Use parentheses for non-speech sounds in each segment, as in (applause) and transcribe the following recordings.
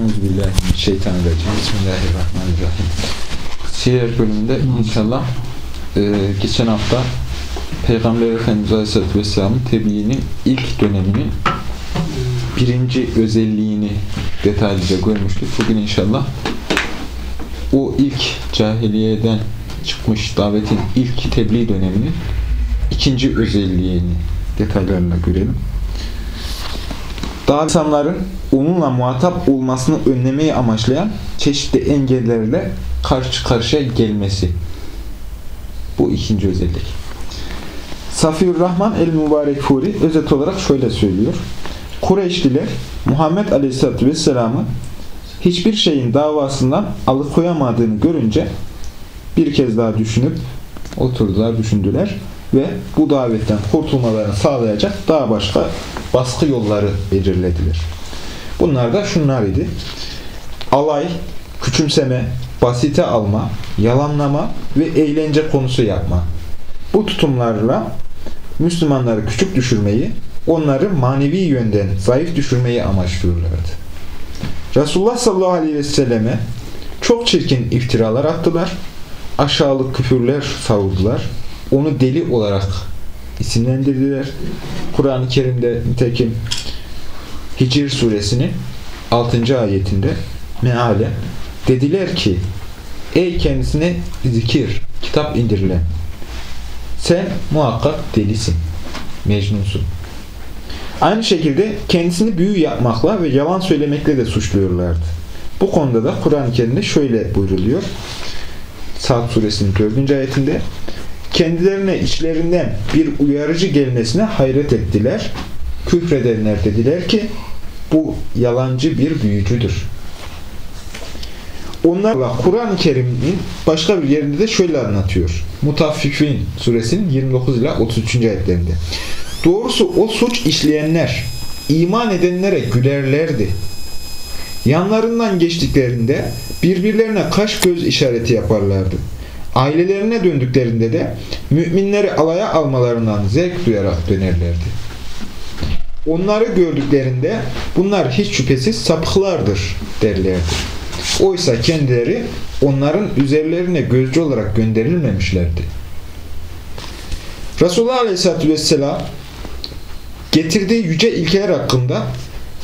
Euzubillahimineşşeytanirracim. Bismillahirrahmanirrahim. Siyer bölümünde inşallah e, geçen hafta Peygamber Efendimiz Aleyhisselatü Vesselam'ın tebliğinin ilk döneminin birinci özelliğini detaylıca görmüştük. Bugün inşallah o ilk cahiliyeden çıkmış davetin ilk tebliğ döneminin ikinci özelliğini detaylarla görelim. Daha insanların onunla muhatap olmasını önlemeyi amaçlayan çeşitli engellerle karşı karşıya gelmesi. Bu ikinci özellik. Safiyur Rahman el-Mübarek Furi özet olarak şöyle söylüyor. Kureyşliler Muhammed Aleyhisselatü Vesselam'ı hiçbir şeyin davasından alıkoyamadığını görünce bir kez daha düşünüp oturdular, düşündüler ve bu davetten kurtulmalarını sağlayacak daha başka baskı yolları belirlediler. Bunlar da şunlar idi. Alay, küçümseme, basite alma, yalanlama ve eğlence konusu yapma. Bu tutumlarla Müslümanları küçük düşürmeyi, onları manevi yönden zayıf düşürmeyi amaçlıyorlardı. Resulullah sallallahu aleyhi ve selleme çok çirkin iftiralar attılar, aşağılık küfürler savurdular, onu deli olarak isimlendirdiler. Kur'an-ı Kerim'de nitekim Hicr suresinin 6. ayetinde meale dediler ki ey kendisine zikir, kitap indirilen sen muhakkak delisin, mecnunsun. Aynı şekilde kendisini büyü yapmakla ve yalan söylemekle de suçluyorlardı. Bu konuda da Kur'an-ı Kerim'de şöyle buyruluyor. Saat suresinin 4. ayetinde kendilerine içlerinden bir uyarıcı gelmesine hayret ettiler. Küfredenler dediler ki bu yalancı bir büyücüdür. Onlarla Kur'an-ı Kerim'in başka bir yerinde de şöyle anlatıyor. Mutaffifin suresinin 29 ile 33. ayetlerinde. Doğrusu o suç işleyenler iman edenlere gülerlerdi. Yanlarından geçtiklerinde birbirlerine kaş göz işareti yaparlardı. Ailelerine döndüklerinde de müminleri alaya almalarından zevk duyarak dönerlerdi. Onları gördüklerinde bunlar hiç şüphesiz sapıklardır derlerdi. Oysa kendileri onların üzerlerine gözcü olarak gönderilmemişlerdi. Resulullah Aleyhisselatü Vesselam getirdiği yüce ilkeler hakkında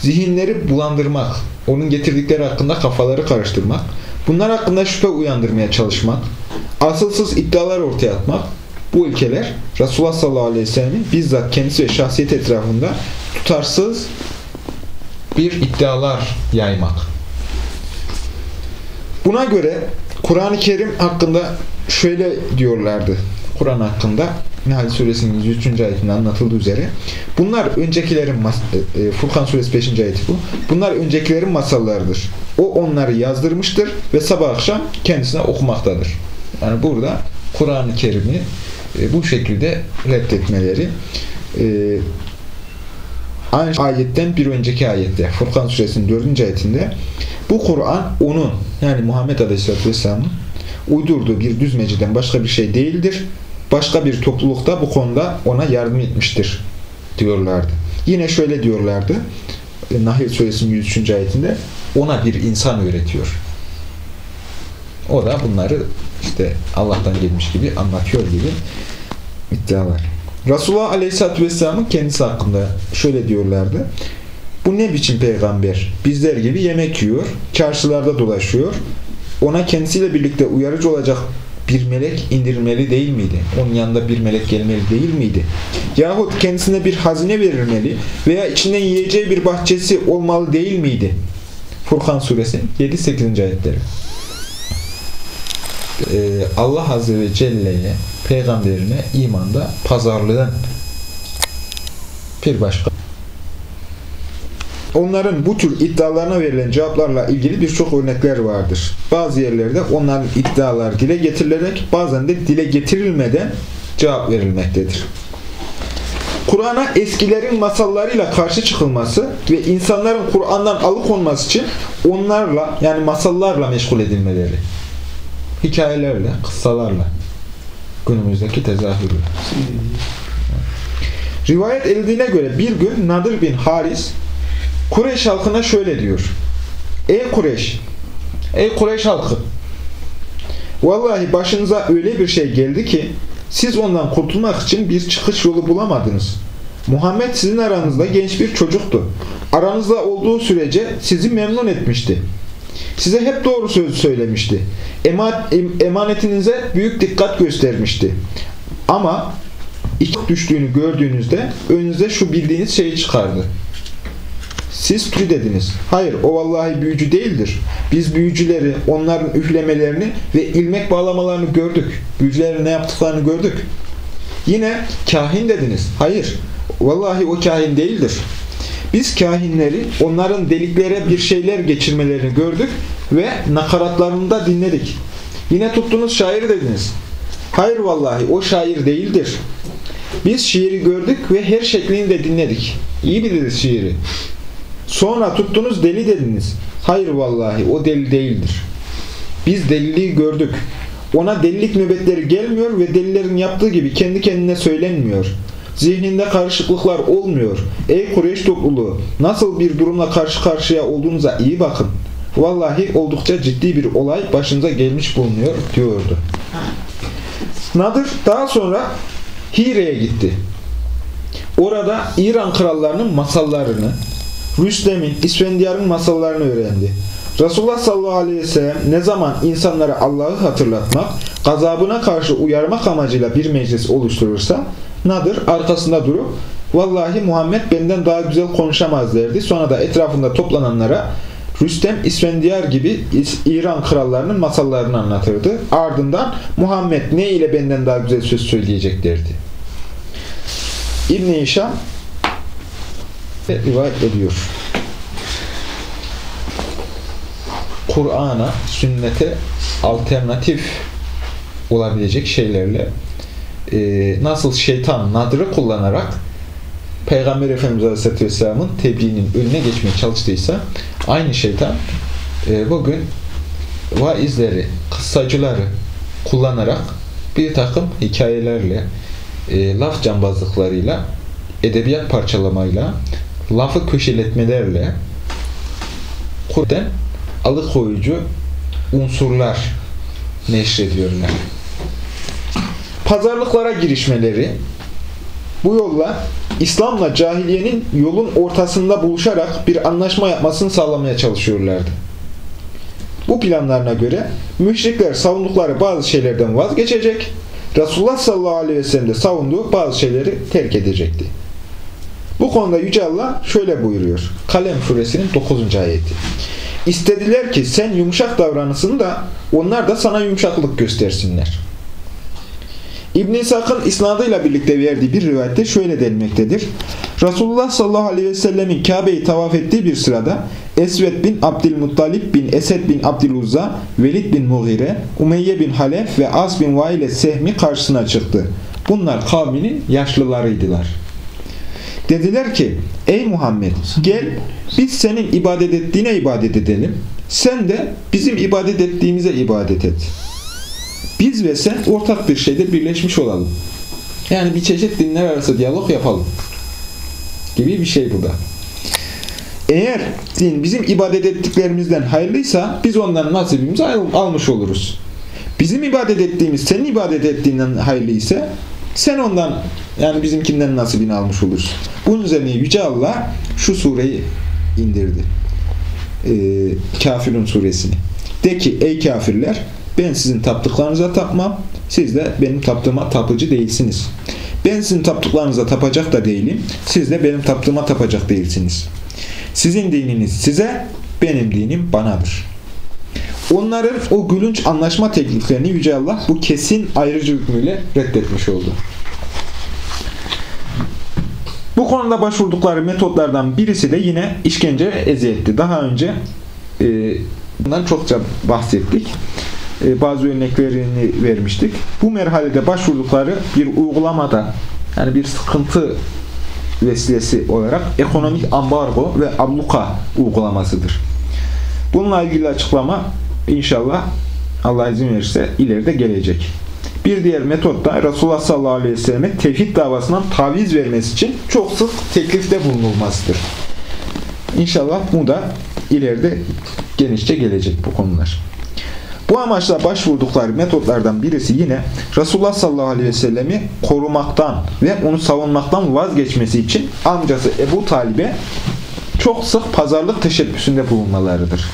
zihinleri bulandırmak, onun getirdikleri hakkında kafaları karıştırmak, bunlar hakkında şüphe uyandırmaya çalışmak, asılsız iddialar ortaya atmak, bu ilkeler Resulullah sallallahu aleyhi ve sellemin bizzat kendisi ve şahsiyet etrafında tutarsız bir iddialar yaymak. Buna göre Kur'an-ı Kerim hakkında şöyle diyorlardı. Kur'an hakkında Nahl suresinin 103. ayetinde anlatıldığı üzere bunlar öncekilerin e, e, Furkan suresi 5. ayeti bu. Bunlar öncekilerin masallarıdır. O onları yazdırmıştır ve sabah akşam kendisine okumaktadır. Yani burada Kur'an-ı Kerim'i e, bu şekilde reddetmeleri aynı ayetten bir önceki ayette Furkan suresinin 4. ayetinde bu Kur'an onun yani Muhammed Aleyhisselatü Vesselam'ın uydurduğu bir düzmeciden başka bir şey değildir. Başka bir topluluk da bu konuda ona yardım etmiştir diyorlardı. Yine şöyle diyorlardı. Nahl suresinin 103. ayetinde ona bir insan öğretiyor. O da bunları işte Allah'tan gelmiş gibi anlatıyor gibi iddialar. Resulullah Aleyhisselatü Vesselam'ın kendisi hakkında şöyle diyorlardı. Bu ne biçim peygamber? Bizler gibi yemek yiyor, çarşılarda dolaşıyor. Ona kendisiyle birlikte uyarıcı olacak bir melek indirilmeli değil miydi? Onun yanında bir melek gelmeli değil miydi? Yahut kendisine bir hazine verilmeli veya içinden yiyeceği bir bahçesi olmalı değil miydi? Furkan suresi 7-8. ayetleri. Ee, Allah Azze ve Celle'ye, peygamberine imanda pazarlığın bir başka Onların bu tür iddialarına verilen cevaplarla ilgili birçok örnekler vardır. Bazı yerlerde onların iddialar dile getirilerek bazen de dile getirilmeden cevap verilmektedir. Kur'an'a eskilerin masallarıyla karşı çıkılması ve insanların Kur'an'dan alıkonması için onlarla yani masallarla meşgul edilmeleri. Hikayelerle, kıssalarla. Günümüzdeki tezahürü. Rivayet edildiğine göre bir gün Nadir bin Haris Kureyş halkına şöyle diyor. Ey Kureyş! Ey Kureyş halkı! Vallahi başınıza öyle bir şey geldi ki siz ondan kurtulmak için bir çıkış yolu bulamadınız. Muhammed sizin aranızda genç bir çocuktu. Aranızda olduğu sürece sizi memnun etmişti. Size hep doğru söz söylemişti. Emanetinize büyük dikkat göstermişti. Ama iki düştüğünü gördüğünüzde önünüze şu bildiğiniz şeyi çıkardı. Siz tüy dediniz. Hayır o vallahi büyücü değildir. Biz büyücüleri, onların üflemelerini ve ilmek bağlamalarını gördük. Büyücülerin ne yaptıklarını gördük. Yine kahin dediniz. Hayır vallahi o kahin değildir. Biz kahinleri onların deliklere bir şeyler geçirmelerini gördük ve nakaratlarını da dinledik. Yine tuttunuz şair dediniz. Hayır vallahi o şair değildir. Biz şiiri gördük ve her şeklini de dinledik. İyi biliriz şiiri. Sonra tuttunuz deli dediniz. Hayır vallahi o deli değildir. Biz deliliği gördük. Ona delilik nöbetleri gelmiyor ve delilerin yaptığı gibi kendi kendine söylenmiyor. Zihninde karışıklıklar olmuyor. Ey Kureyş topluluğu nasıl bir durumla karşı karşıya olduğunuza iyi bakın. Vallahi oldukça ciddi bir olay başınıza gelmiş bulunuyor diyordu. Nadir daha sonra Hire'ye gitti. Orada İran krallarının masallarını, Rüstem'in, İsfendiyar'ın masallarını öğrendi. Resulullah sallallahu aleyhi ve sellem ne zaman insanlara Allah'ı hatırlatmak, gazabına karşı uyarmak amacıyla bir meclis oluşturursa, Nadir arkasında durup, vallahi Muhammed benden daha güzel konuşamaz derdi. Sonra da etrafında toplananlara Rüstem, İsfendiyar gibi İran krallarının masallarını anlatırdı. Ardından Muhammed ne ile benden daha güzel söz söyleyecek derdi. İbn-i İşam rivayet ediyor. Kur'an'a, sünnete alternatif olabilecek şeylerle e, nasıl şeytan nadırı kullanarak Peygamber Efendimiz Aleyhisselatü Vesselam'ın tebliğinin önüne geçmeye çalıştıysa aynı şeytan e, bugün vaizleri, kıssacıları kullanarak bir takım hikayelerle, e, laf cambazlıklarıyla, edebiyat parçalamayla, lafı köşeletmelerle Kur'an alıkoyucu unsurlar neşrediyorlar. Pazarlıklara girişmeleri bu yolla İslam'la cahiliyenin yolun ortasında buluşarak bir anlaşma yapmasını sağlamaya çalışıyorlardı. Bu planlarına göre müşrikler savundukları bazı şeylerden vazgeçecek, Resulullah sallallahu aleyhi ve sellem de savunduğu bazı şeyleri terk edecekti. Bu konuda Yüce Allah şöyle buyuruyor. Kalem suresinin 9. ayeti. İstediler ki sen yumuşak davranısın da onlar da sana yumuşaklık göstersinler. İbn-i İshak'ın isnadıyla birlikte verdiği bir rivayette şöyle denmektedir. Resulullah sallallahu aleyhi ve sellemin Kabe'yi tavaf ettiği bir sırada Esved bin Abdülmuttalip bin Esed bin Abdüluzza, Velid bin Mughire, Umeyye bin Halef ve Az bin Vaile Sehmi karşısına çıktı. Bunlar kavminin yaşlılarıydılar. Dediler ki, ey Muhammed gel biz senin ibadet ettiğine ibadet edelim. Sen de bizim ibadet ettiğimize ibadet et. Biz ve sen ortak bir şeyde birleşmiş olalım. Yani bir çeşit dinler arası diyalog yapalım. Gibi bir şey bu da. Eğer din bizim ibadet ettiklerimizden hayırlıysa biz ondan nasibimizi almış oluruz. Bizim ibadet ettiğimiz senin ibadet ettiğinden hayırlı ise sen ondan yani bizimkinden nasibini almış olursun. Bunun üzerine Yüce Allah şu sureyi indirdi. Ee, Kafirun suresini. De ki ey kafirler ben sizin taptıklarınıza tapmam. Siz de benim taptığıma tapıcı değilsiniz. Ben sizin taptıklarınıza tapacak da değilim. Siz de benim taptığıma tapacak değilsiniz. Sizin dininiz size, benim dinim banadır. Onların o gülünç anlaşma tekliflerini Yüce Allah bu kesin ayrıcı hükmüyle reddetmiş oldu. Bu konuda başvurdukları metotlardan birisi de yine işkence eziyetti. Daha önce e, bundan çokça bahsettik. E, bazı örneklerini vermiştik. Bu merhalede başvurdukları bir uygulamada yani bir sıkıntı vesilesi olarak ekonomik ambargo ve abluka uygulamasıdır. Bununla ilgili açıklama inşallah Allah izin verirse ileride gelecek. Bir diğer metot da Resulullah sallallahu aleyhi ve selleme tevhid davasından taviz vermesi için çok sık teklifte bulunulmasıdır. İnşallah bu da ileride genişçe gelecek bu konular. Bu amaçla başvurdukları metotlardan birisi yine Resulullah sallallahu aleyhi ve sellemi korumaktan ve onu savunmaktan vazgeçmesi için amcası Ebu Talib'e çok sık pazarlık teşebbüsünde bulunmalarıdır.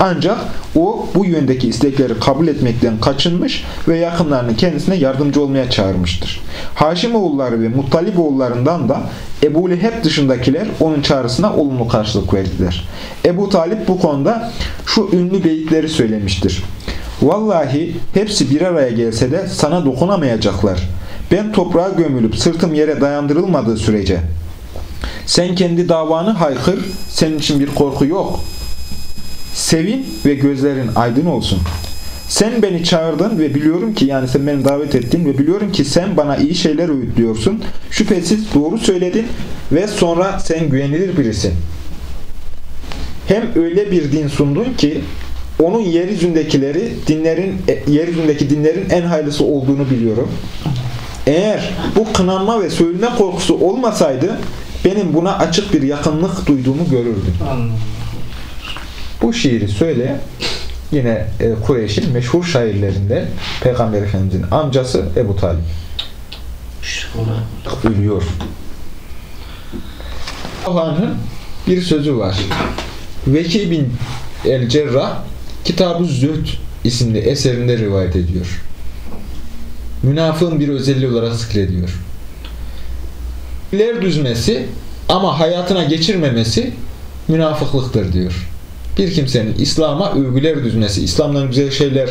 Ancak o bu yöndeki istekleri kabul etmekten kaçınmış ve yakınlarını kendisine yardımcı olmaya çağırmıştır. Haşimoğulları ve Muttaliboğullarından da Ebu Leheb dışındakiler onun çağrısına olumlu karşılık verdiler. Ebu Talip bu konuda şu ünlü beyitleri söylemiştir. Vallahi hepsi bir araya gelse de sana dokunamayacaklar. Ben toprağa gömülüp sırtım yere dayandırılmadığı sürece. Sen kendi davanı haykır, senin için bir korku yok. Sevin ve gözlerin aydın olsun. Sen beni çağırdın ve biliyorum ki yani sen beni davet ettin ve biliyorum ki sen bana iyi şeyler öğütlüyorsun. Şüphesiz doğru söyledin ve sonra sen güvenilir birisin. Hem öyle bir din sundun ki onun yeryüzündekileri dinlerin yeryüzündeki dinlerin en hayırlısı olduğunu biliyorum. Eğer bu kınanma ve sövülme korkusu olmasaydı benim buna açık bir yakınlık duyduğumu görürdüm. Bu şiiri söyle yine e, Kureyş'in meşhur şairlerinde Peygamber Efendimiz'in amcası Ebu Talib. Ölüyor. Allah'ın bir sözü var. Veki bin El Cerrah Kitab-ı Zühd isimli eserinde rivayet ediyor. Münafığın bir özelliği olarak zikrediyor. İler düzmesi ama hayatına geçirmemesi münafıklıktır diyor. Bir kimsenin İslam'a övgüler düzmesi, İslam'dan güzel şeyler,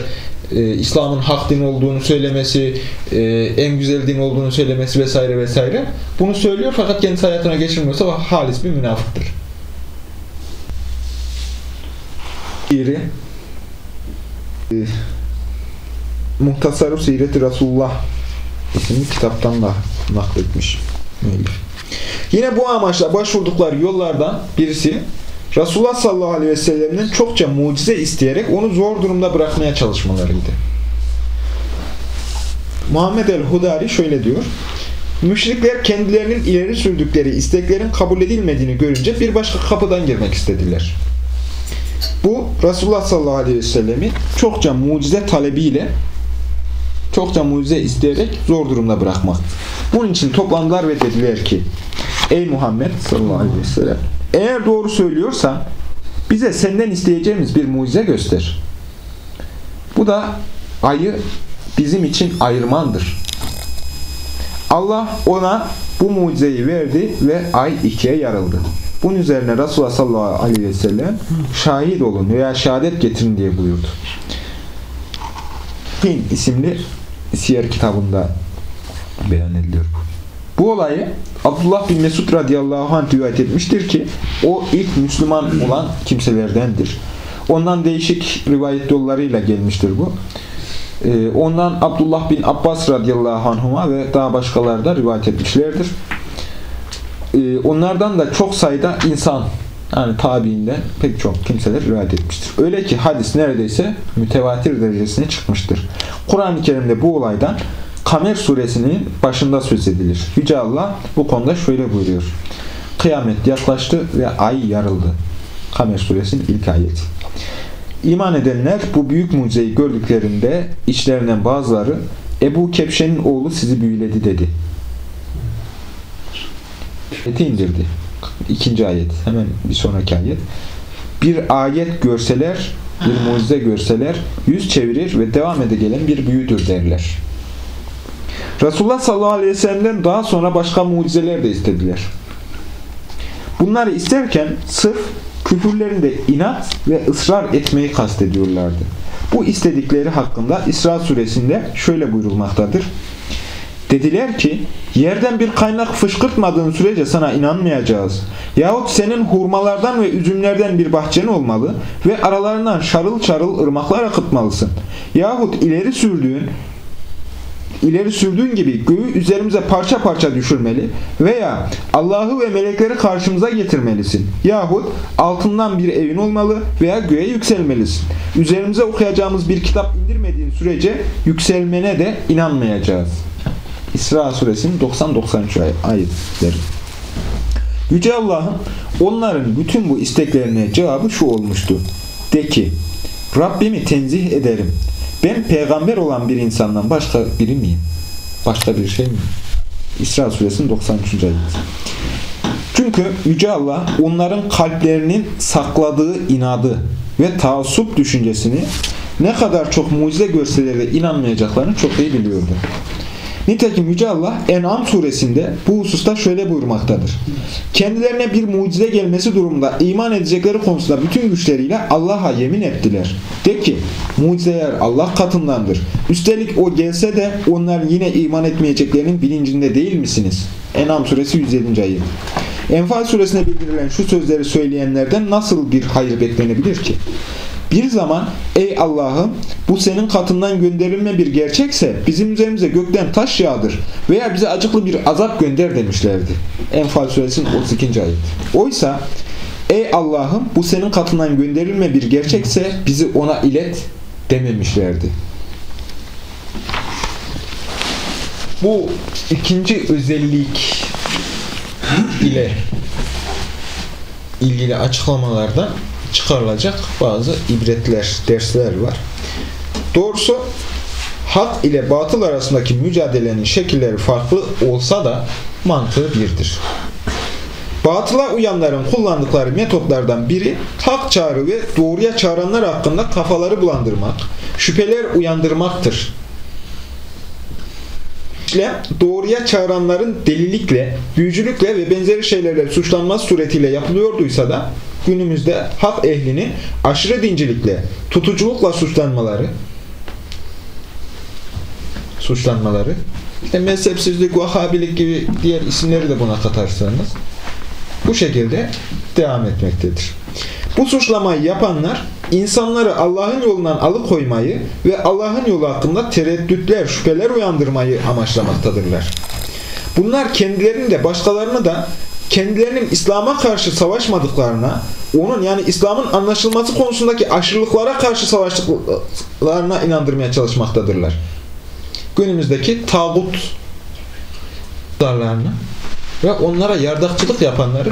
e, İslam'ın hak din olduğunu söylemesi, e, en güzel din olduğunu söylemesi vesaire vesaire. Bunu söylüyor fakat kendisi hayatına geçirmiyorsa halis bir münafıktır. Biri e, Muhtasarı Siret-i Resulullah isimli kitaptan da nakletmiş. Yine bu amaçla başvurdukları yollardan birisi Resulullah sallallahu aleyhi ve sellem'in çokça mucize isteyerek onu zor durumda bırakmaya çalışmalarıydı. Muhammed el-Hudari şöyle diyor. Müşrikler kendilerinin ileri sürdükleri isteklerin kabul edilmediğini görünce bir başka kapıdan girmek istediler. Bu Resulullah sallallahu aleyhi ve sellem'i çokça mucize talebiyle çokça mucize isteyerek zor durumda bırakmak. Bunun için toplandılar ve dediler ki Ey Muhammed sallallahu aleyhi ve sellem eğer doğru söylüyorsan bize senden isteyeceğimiz bir mucize göster. Bu da ayı bizim için ayırmandır. Allah ona bu mucizeyi verdi ve ay ikiye yarıldı. Bunun üzerine Resulullah sallallahu aleyhi ve sellem şahit olun veya şehadet getirin diye buyurdu. Fin isimli siyer kitabında beyan ediliyor. Bu olayı Abdullah bin Mesud radıyallahu anh rivayet etmiştir ki o ilk Müslüman olan kimselerdendir. Ondan değişik rivayet yollarıyla gelmiştir bu. Ee, ondan Abdullah bin Abbas radıyallahu anhuma ve daha başkaları da rivayet etmişlerdir. Ee, onlardan da çok sayıda insan yani tabiinden pek çok kimseler rivayet etmiştir. Öyle ki hadis neredeyse mütevatir derecesine çıkmıştır. Kur'an-ı Kerim'de bu olaydan Kamer suresinin başında söz edilir. Yüce Allah bu konuda şöyle buyuruyor. Kıyamet yaklaştı ve ay yarıldı. Kamer suresinin ilk ayeti. İman edenler bu büyük mucizeyi gördüklerinde içlerinden bazıları Ebu Kepşe'nin oğlu sizi büyüledi dedi. Ayeti indirdi. İkinci ayet. Hemen bir sonraki ayet. Bir ayet görseler, bir mucize görseler yüz çevirir ve devam ede gelen bir büyüdür derler. Resulullah sallallahu aleyhi ve sellem'den daha sonra başka mucizeler de istediler. Bunları isterken sırf küfürlerinde inat ve ısrar etmeyi kastediyorlardı. Bu istedikleri hakkında İsra suresinde şöyle buyurulmaktadır. Dediler ki, yerden bir kaynak fışkırtmadığın sürece sana inanmayacağız. Yahut senin hurmalardan ve üzümlerden bir bahçen olmalı ve aralarından şarıl şarıl ırmaklar akıtmalısın. Yahut ileri sürdüğün ileri sürdüğün gibi göğü üzerimize parça parça düşürmeli veya Allah'ı ve melekleri karşımıza getirmelisin. Yahut altından bir evin olmalı veya göğe yükselmelisin. Üzerimize okuyacağımız bir kitap indirmediğin sürece yükselmene de inanmayacağız. İsra suresinin 90-93 ayetleri. Yüce Allah'ın onların bütün bu isteklerine cevabı şu olmuştu. De ki, Rabbimi tenzih ederim. Ben peygamber olan bir insandan başka biri miyim? Başka bir şey mi? İsra suresinin 93. ayet. Çünkü Yüce Allah onların kalplerinin sakladığı inadı ve taassup düşüncesini ne kadar çok mucize görseleri de inanmayacaklarını çok iyi biliyordu. Nitekim Yüce Allah En'am suresinde bu hususta şöyle buyurmaktadır. Kendilerine bir mucize gelmesi durumunda iman edecekleri konusunda bütün güçleriyle Allah'a yemin ettiler. De ki mucizeler Allah katındandır. Üstelik o gelse de onlar yine iman etmeyeceklerinin bilincinde değil misiniz? En'am suresi 107. ayet. Enfal suresinde bildirilen şu sözleri söyleyenlerden nasıl bir hayır beklenebilir ki? Bir zaman ey Allah'ım bu senin katından gönderilme bir gerçekse bizim üzerimize gökten taş yağdır veya bize acıklı bir azap gönder demişlerdi. Enfal suresinin 32. ayet. Oysa ey Allah'ım bu senin katından gönderilme bir gerçekse bizi ona ilet dememişlerdi. Bu ikinci özellik ile ilgili açıklamalardan çıkarılacak bazı ibretler, dersler var. Doğrusu hak ile batıl arasındaki mücadelenin şekilleri farklı olsa da mantığı birdir. Batıla uyanların kullandıkları metotlardan biri hak çağrı ve doğruya çağıranlar hakkında kafaları bulandırmak, şüpheler uyandırmaktır. İşlem doğruya çağıranların delilikle, büyücülükle ve benzeri şeylerle suçlanması suretiyle yapılıyorduysa da günümüzde hak ehlini aşırı dincilikle, tutuculukla suçlanmaları suçlanmaları işte mezhepsizlik, vahabilik gibi diğer isimleri de buna katarsanız bu şekilde devam etmektedir. Bu suçlamayı yapanlar insanları Allah'ın yolundan alıkoymayı ve Allah'ın yolu hakkında tereddütler, şüpheler uyandırmayı amaçlamaktadırlar. Bunlar kendilerini de başkalarını da kendilerinin İslam'a karşı savaşmadıklarına, onun yani İslam'ın anlaşılması konusundaki aşırılıklara karşı savaştıklarına inandırmaya çalışmaktadırlar. Günümüzdeki tağut darlarını ve onlara yardakçılık yapanları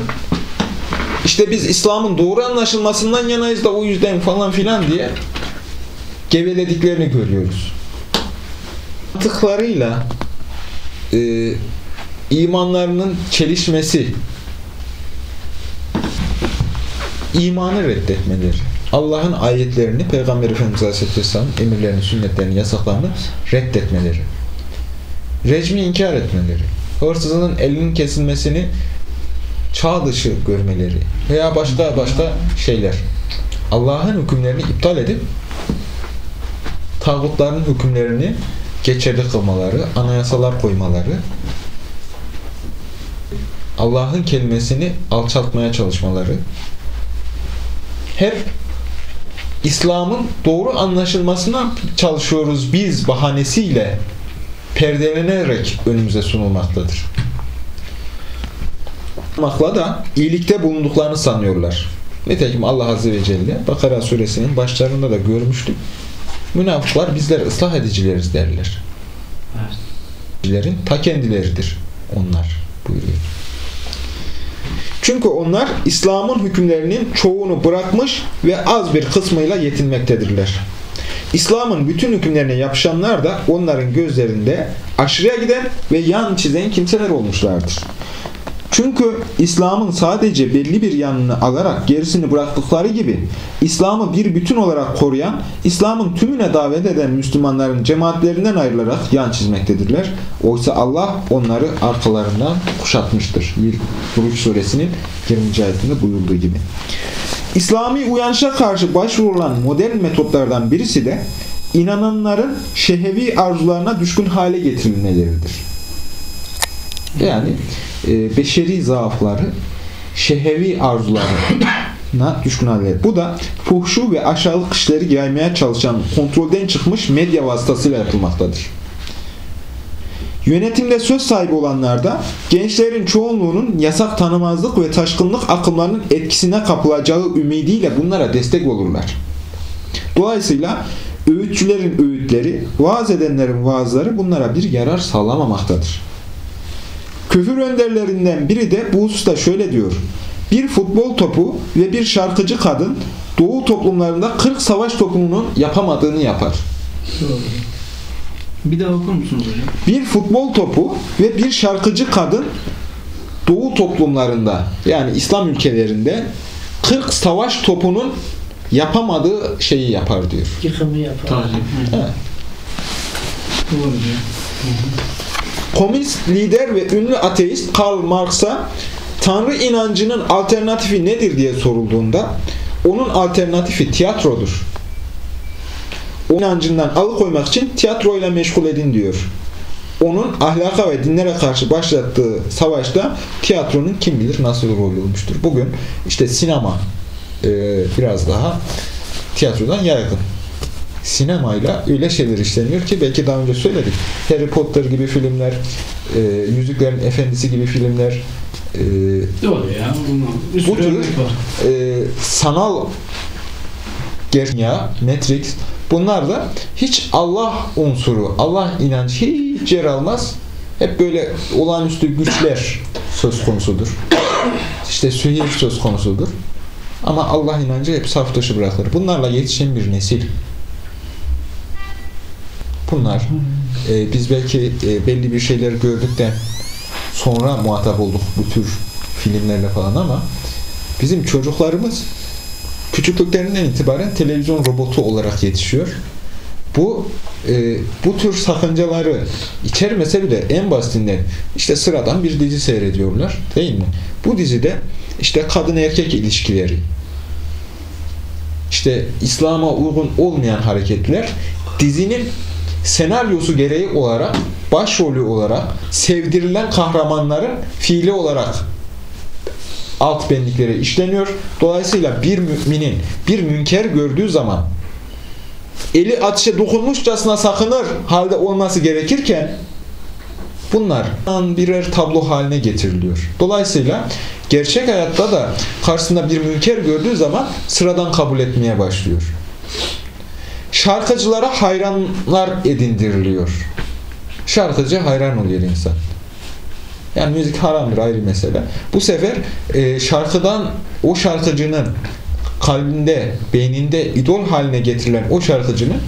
işte biz İslam'ın doğru anlaşılmasından yanayız da o yüzden falan filan diye gevelediklerini görüyoruz. Mantıklarıyla e, imanlarının çelişmesi imanı reddetmeleri. Allah'ın ayetlerini, Peygamber Efendimiz Aleyhisselam emirlerini, sünnetlerini, yasaklarını reddetmeleri. Recmi inkar etmeleri. Hırsızının elinin kesilmesini çağ dışı görmeleri veya başka başka şeyler. Allah'ın hükümlerini iptal edip tağutların hükümlerini geçerli kılmaları, anayasalar koymaları, Allah'ın kelimesini alçaltmaya çalışmaları, hep İslam'ın doğru anlaşılmasına çalışıyoruz biz bahanesiyle perdelenerek önümüze sunulmaktadır. Makla da iyilikte bulunduklarını sanıyorlar. Nitekim Allah Azze ve Celle Bakara suresinin başlarında da görmüştük. Münafıklar bizler ıslah edicileriz derler. Evet. Ta kendileridir onlar buyuruyor. Çünkü onlar İslam'ın hükümlerinin çoğunu bırakmış ve az bir kısmıyla yetinmektedirler. İslam'ın bütün hükümlerine yapışanlar da onların gözlerinde aşırıya giden ve yan çizen kimseler olmuşlardır. Çünkü İslam'ın sadece belli bir yanını alarak gerisini bıraktıkları gibi İslam'ı bir bütün olarak koruyan, İslam'ın tümüne davet eden Müslümanların cemaatlerinden ayrılarak yan çizmektedirler. Oysa Allah onları arkalarından kuşatmıştır. Buruç suresinin 20. ayetinde buyurduğu gibi. İslami uyanışa karşı başvurulan modern metotlardan birisi de inananların şehevi arzularına düşkün hale getirilmeleridir. Yani e, beşeri zaafları, şehevi arzularına (coughs) düşkün halleri. Bu da fuhşu ve aşağılık işleri yaymaya çalışan kontrolden çıkmış medya vasıtasıyla yapılmaktadır. Yönetimde söz sahibi olanlar da gençlerin çoğunluğunun yasak tanımazlık ve taşkınlık akımlarının etkisine kapılacağı ümidiyle bunlara destek olurlar. Dolayısıyla öğütçülerin öğütleri, vaaz edenlerin vaazları bunlara bir yarar sağlamamaktadır. Küfür önderlerinden biri de bu hususta şöyle diyor. bir futbol topu ve bir şarkıcı kadın Doğu toplumlarında 40 savaş topunun yapamadığını yapar. Bir daha okur musunuz hocam? Bir futbol topu ve bir şarkıcı kadın Doğu toplumlarında yani İslam ülkelerinde 40 savaş topunun yapamadığı şeyi yapar diyor. Yıkımı yapar. Talim. Evet. Doğru hocam. Komünist lider ve ünlü ateist Karl Marx'a Tanrı inancının alternatifi nedir diye sorulduğunda onun alternatifi tiyatrodur. O inancından alıkoymak için tiyatroyla meşgul edin diyor. Onun ahlaka ve dinlere karşı başlattığı savaşta tiyatronun kim bilir nasıl rol olmuştur. Bugün işte sinema biraz daha tiyatrodan yaygın. Sinemayla öyle şeyler işleniyor ki belki daha önce söyledik. Harry Potter gibi filmler, e, Yüzüklerin Efendisi gibi filmler, e, Doğru ya. Bu tür- e, sanal gerçekya, Matrix bunlar da hiç Allah unsuru, Allah inancı hiç yer almaz. Hep böyle olağanüstü güçler söz konusudur. İşte sihir söz konusudur. Ama Allah inancı hep saf dışı bırakılır. Bunlarla yetişen bir nesil. Bunlar e, biz belki e, belli bir şeyler gördükten sonra muhatap olduk bu tür filmlerle falan ama bizim çocuklarımız küçüklüklerinden itibaren televizyon robotu olarak yetişiyor. Bu e, bu tür sakıncaları içermese bile en basitinden işte sıradan bir dizi seyrediyorlar değil mi? Bu dizide işte kadın erkek ilişkileri işte İslam'a uygun olmayan hareketler dizinin senaryosu gereği olarak başrolü olarak sevdirilen kahramanların fiili olarak alt benliklere işleniyor. Dolayısıyla bir müminin bir münker gördüğü zaman eli ateşe dokunmuşçasına sakınır halde olması gerekirken bunlar birer tablo haline getiriliyor. Dolayısıyla gerçek hayatta da karşısında bir münker gördüğü zaman sıradan kabul etmeye başlıyor. Şarkıcılara hayranlar edindiriliyor. Şarkıcı hayran oluyor insan. Yani müzik haramdır ayrı mesele. Bu sefer e, şarkıdan o şarkıcının kalbinde, beyninde idol haline getirilen o şarkıcının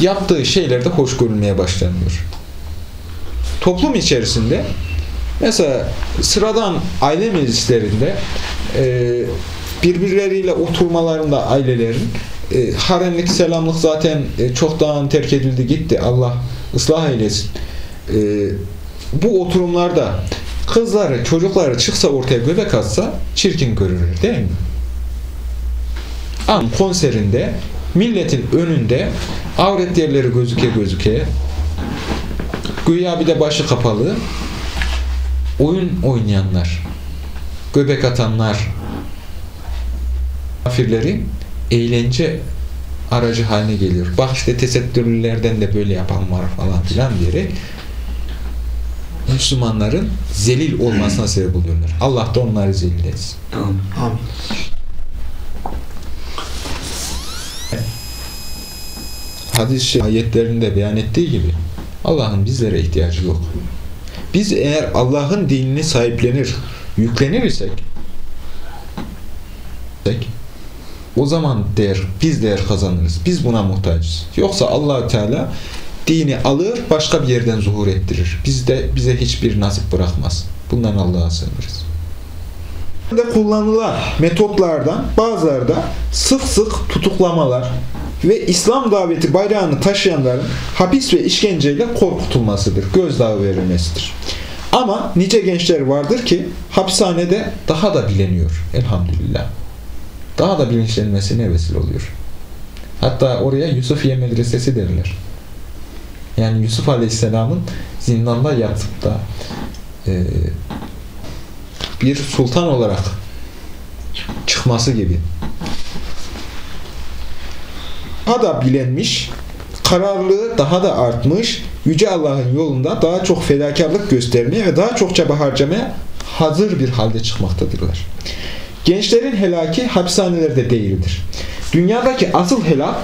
yaptığı şeylerde hoş görülmeye başlanıyor. Toplum içerisinde mesela sıradan aile meclislerinde e, birbirleriyle oturmalarında ailelerin e, haremlik, selamlık zaten e, çoktan terk edildi gitti. Allah ıslah eylesin. E, bu oturumlarda kızları, çocukları çıksa ortaya göbek atsa çirkin görülür değil mi? Ama konserinde milletin önünde avret yerleri gözüke gözüke güya bir de başı kapalı oyun oynayanlar göbek atanlar kafirleri eğlence aracı haline geliyor. Bak işte tesettürlülerden de böyle yapan var falan filan diyerek Müslümanların zelil olmasına sebep oluyorlar. Allah da onları zelil etsin. Amin. Amin. Hadis ayetlerinde beyan ettiği gibi Allah'ın bizlere ihtiyacı yok. Biz eğer Allah'ın dinini sahiplenir, yüklenir isek o zaman değer, biz değer kazanırız. Biz buna muhtacız. Yoksa allah Teala dini alır, başka bir yerden zuhur ettirir. Bizde bize hiçbir nasip bırakmaz. Bundan Allah'a sığınırız. de kullanılan metotlardan bazıları da sık sık tutuklamalar ve İslam daveti bayrağını taşıyanların hapis ve işkenceyle korkutulmasıdır, gözdağı verilmesidir. Ama nice gençler vardır ki hapishanede daha da bileniyor elhamdülillah. Daha da bilinçlenmesine vesile oluyor. Hatta oraya Yusufiye Medresesi derler. Yani Yusuf Aleyhisselam'ın zindanda yatıp da e, bir sultan olarak çıkması gibi. Daha da bilenmiş, kararlılığı daha da artmış, Yüce Allah'ın yolunda daha çok fedakarlık göstermeye ve daha çok çaba harcamaya hazır bir halde çıkmaktadırlar. Gençlerin helaki hapishanelerde değildir. Dünyadaki asıl helak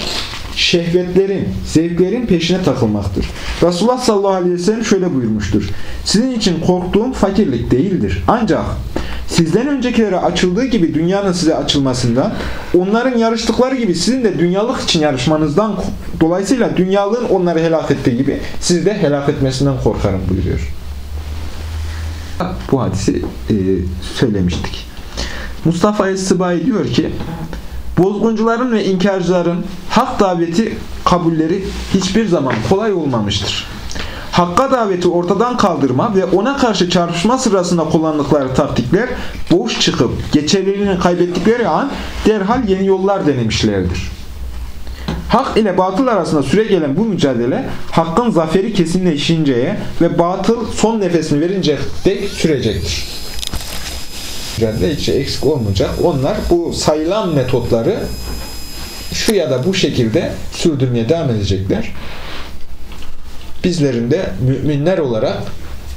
şehvetlerin, zevklerin peşine takılmaktır. Resulullah sallallahu aleyhi ve sellem şöyle buyurmuştur. Sizin için korktuğum fakirlik değildir. Ancak Sizden öncekilere açıldığı gibi dünyanın size açılmasından, onların yarıştıkları gibi sizin de dünyalık için yarışmanızdan, dolayısıyla dünyalığın onları helak ettiği gibi sizi de helak etmesinden korkarım buyuruyor. Bu hadisi e, söylemiştik. Mustafa Es-Sıbai diyor ki, bozguncuların ve inkarcıların hak daveti kabulleri hiçbir zaman kolay olmamıştır. Hakka daveti ortadan kaldırma ve ona karşı çarpışma sırasında kullandıkları taktikler boş çıkıp geçerliliğini kaybettikleri an derhal yeni yollar denemişlerdir. Hak ile batıl arasında süre gelen bu mücadele hakkın zaferi kesinleşinceye ve batıl son nefesini verince dek sürecektir. Mücadele hiç eksik olmayacak. Onlar bu sayılan metotları şu ya da bu şekilde sürdürmeye devam edecekler bizlerin de müminler olarak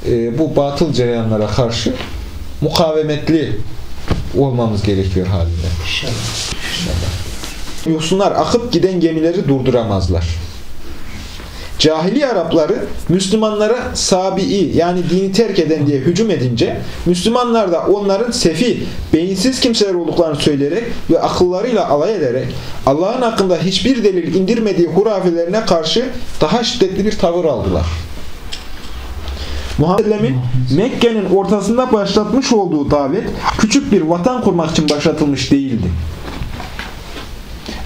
e, bu batıl cereyanlara karşı mukavemetli olmamız gerekiyor halinde. İnşallah. İnşallah. Yosunlar akıp giden gemileri durduramazlar. Cahili Arapları Müslümanlara sabi'i yani dini terk eden diye hücum edince Müslümanlar da onların sefi, beyinsiz kimseler olduklarını söyleyerek ve akıllarıyla alay ederek Allah'ın hakkında hiçbir delil indirmediği hurafelerine karşı daha şiddetli bir tavır aldılar. Muhammed'in Mekke'nin ortasında başlatmış olduğu davet küçük bir vatan kurmak için başlatılmış değildi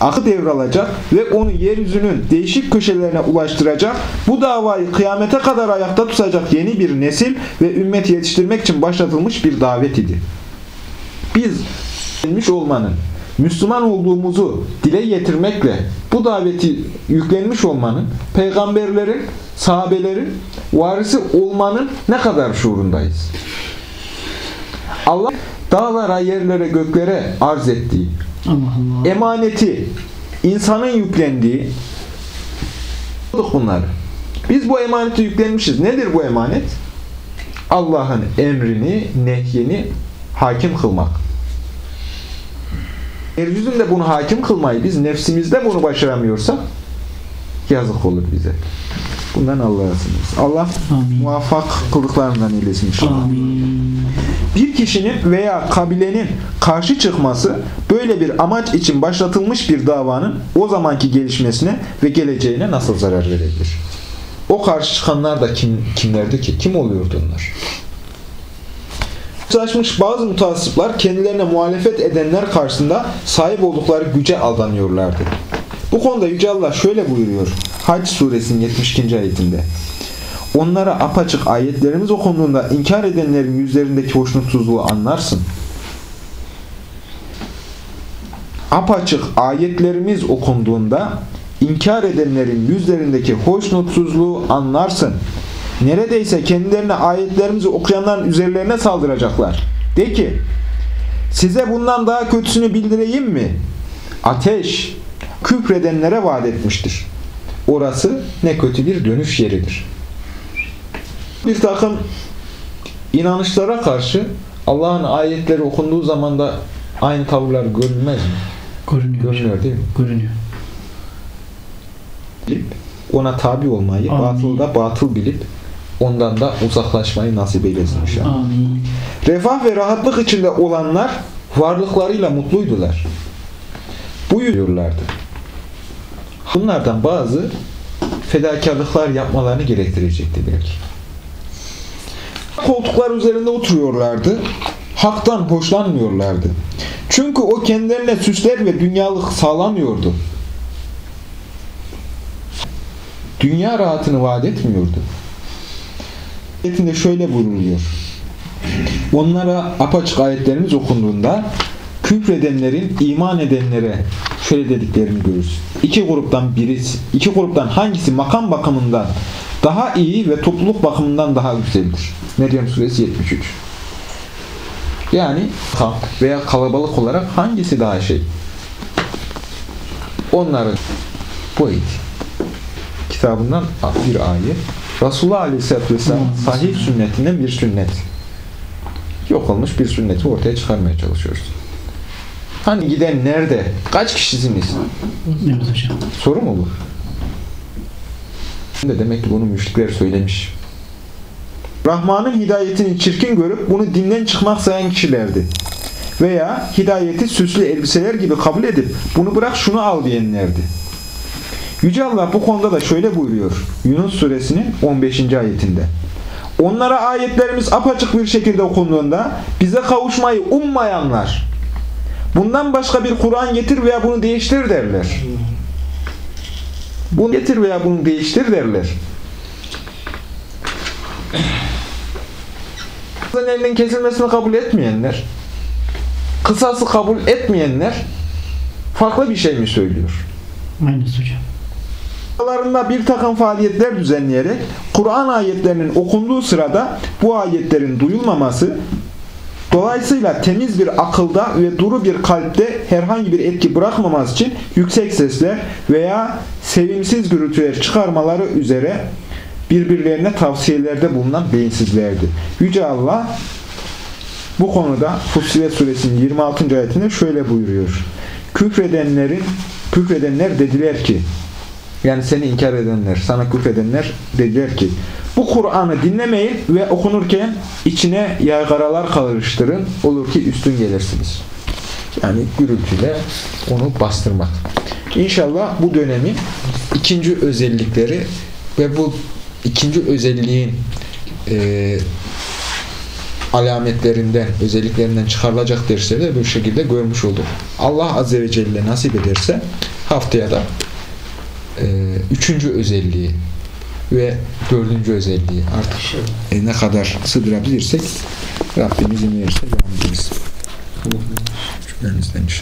akı devralacak ve onu yeryüzünün değişik köşelerine ulaştıracak, bu davayı kıyamete kadar ayakta tutacak yeni bir nesil ve ümmet yetiştirmek için başlatılmış bir davet idi. Biz gelmiş olmanın, Müslüman olduğumuzu dile getirmekle bu daveti yüklenmiş olmanın, peygamberlerin, sahabelerin varisi olmanın ne kadar şuurundayız? Allah dağlara, yerlere, göklere arz ettiği, Allah Allah. emaneti, insanın yüklendiği bunları. Biz bu emaneti yüklenmişiz. Nedir bu emanet? Allah'ın emrini, nehyini hakim kılmak. Yeryüzünde bunu hakim kılmayı biz nefsimizde bunu başaramıyorsak yazık olur bize. Bundan Allah'a sığınırız. Allah Amin. muvaffak kıldıklarından eylesin inşallah. Amin. Bir kişinin veya kabilenin karşı çıkması böyle bir amaç için başlatılmış bir davanın o zamanki gelişmesine ve geleceğine nasıl zarar verebilir? O karşı çıkanlar da kim, kimlerdi ki? Kim oluyordu onlar? Saçmış bazı mutasiplar kendilerine muhalefet edenler karşısında sahip oldukları güce aldanıyorlardı. Bu konuda Yüce Allah şöyle buyuruyor. Hac suresinin 72. ayetinde. Onlara apaçık ayetlerimiz okunduğunda inkar edenlerin yüzlerindeki hoşnutsuzluğu anlarsın. Apaçık ayetlerimiz okunduğunda inkar edenlerin yüzlerindeki hoşnutsuzluğu anlarsın. Neredeyse kendilerine ayetlerimizi okuyanların üzerlerine saldıracaklar. De ki, size bundan daha kötüsünü bildireyim mi? Ateş, küfredenlere vaat etmiştir. Orası ne kötü bir dönüş yeridir. Bir takım inanışlara karşı Allah'ın ayetleri okunduğu zaman da aynı tavırlar görülmez mi? Görünüyor. Görünüyor değil mi? Görünüyor. Ona tabi olmayı, Amin. batılı da batıl bilip ondan da uzaklaşmayı nasip eylesin inşallah. Amin. Refah ve rahatlık içinde olanlar varlıklarıyla mutluydular. Buyuruyorlardı. Bunlardan bazı fedakarlıklar yapmalarını gerektirecekti belki. Koltuklar üzerinde oturuyorlardı. Haktan hoşlanmıyorlardı. Çünkü o kendilerine süsler ve dünyalık sağlamıyordu. Dünya rahatını vaat etmiyordu. Ayetinde şöyle buyruluyor. Onlara apaçık ayetlerimiz okunduğunda küfredenlerin iman edenlere şöyle dediklerini görürüz. İki gruptan birisi, iki gruptan hangisi makam bakımından daha iyi ve topluluk bakımından daha güzeldir? Meryem suresi 73. Yani makam veya kalabalık olarak hangisi daha şey? Onların bu ayet kitabından bir ayet. Resulullah Aleyhisselatü Vesselam sahih sünnetinden bir sünnet. Yok olmuş bir sünneti ortaya çıkarmaya çalışıyoruz. Hani giden nerede? Kaç kişisiniz? Soru mu bu? De demek ki bunu müşrikler söylemiş. Rahman'ın hidayetini çirkin görüp bunu dinden çıkmak sayan kişilerdi. Veya hidayeti süslü elbiseler gibi kabul edip bunu bırak şunu al diyenlerdi. Yüce Allah bu konuda da şöyle buyuruyor. Yunus suresinin 15. ayetinde. Onlara ayetlerimiz apaçık bir şekilde okunduğunda bize kavuşmayı ummayanlar bundan başka bir Kur'an getir veya bunu değiştir derler. Bunu getir veya bunu değiştir derler. Kızın elinin kesilmesini kabul etmeyenler, kısası kabul etmeyenler farklı bir şey mi söylüyor? Aynısı hocam. Aralarında bir takım faaliyetler düzenleyerek Kur'an ayetlerinin okunduğu sırada bu ayetlerin duyulmaması dolayısıyla temiz bir akılda ve duru bir kalpte herhangi bir etki bırakmaması için yüksek sesler veya sevimsiz gürültüler çıkarmaları üzere birbirlerine tavsiyelerde bulunan beyinsizlerdi. Yüce Allah bu konuda Fussilet suresinin 26. ayetinde şöyle buyuruyor. Küfredenlerin küfredenler dediler ki yani seni inkar edenler, sana küfredenler dediler ki bu Kur'an'ı dinlemeyin ve okunurken içine yaygaralar karıştırın. Olur ki üstün gelirsiniz. Yani gürültüyle onu bastırmak. İnşallah bu dönemin ikinci özellikleri ve bu ikinci özelliğin e, alametlerinden, özelliklerinden çıkarılacak dersleri de bu şekilde görmüş olduk. Allah Azze ve Celle nasip ederse haftaya da e, üçüncü özelliği ve dördüncü özelliği artık e, ne kadar sığdırabilirsek Rabbimiz izin verirse devam ederiz. Şükürlerimizden inşallah.